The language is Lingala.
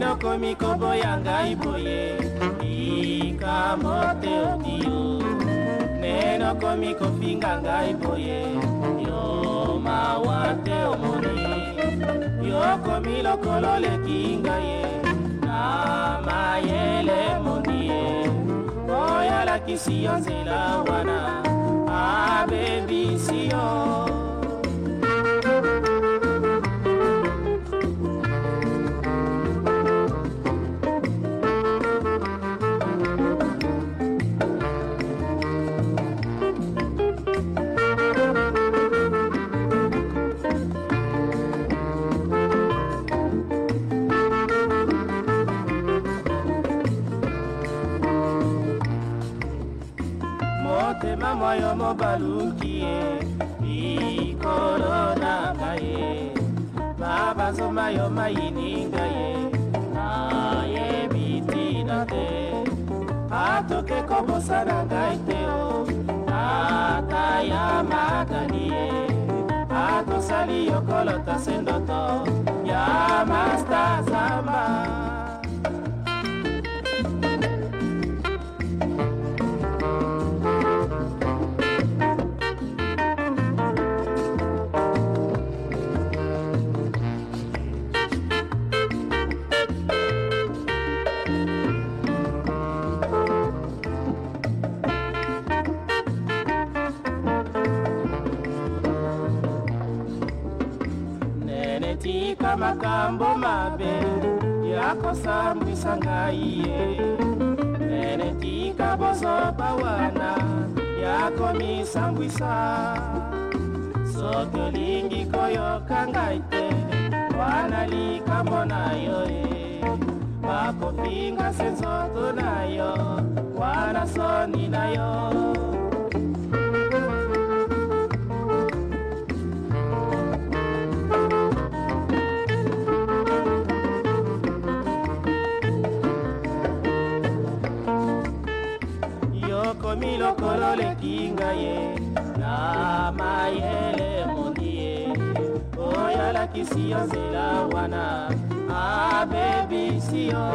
lelo komi kombo ya ngai boye likambo te odio neno komi kofinga ngai boye yo mawa te omoni yokomi lokolo leki ngai na mayele moni ye oyo alakisi yo nzela wana abe motema moyo mobaluki ye likolo na ngai babazoma yo mayininga ye nayebi ntina te atoke kobosana ngai te o ata ya makani ye atosali yokolota se ndoto ya mastaz na makambo mabe yakosambwisa ngai ye nene tika bozoba wana yakomisambwisa soki olingi koyoka ngai te wana likambo na yo ye bakopinga se nzoto na yo wana soni na yo okomi lokolo leki ngai ye na mayele mondi ye oyo alakisi yo nzela wana abebisi yo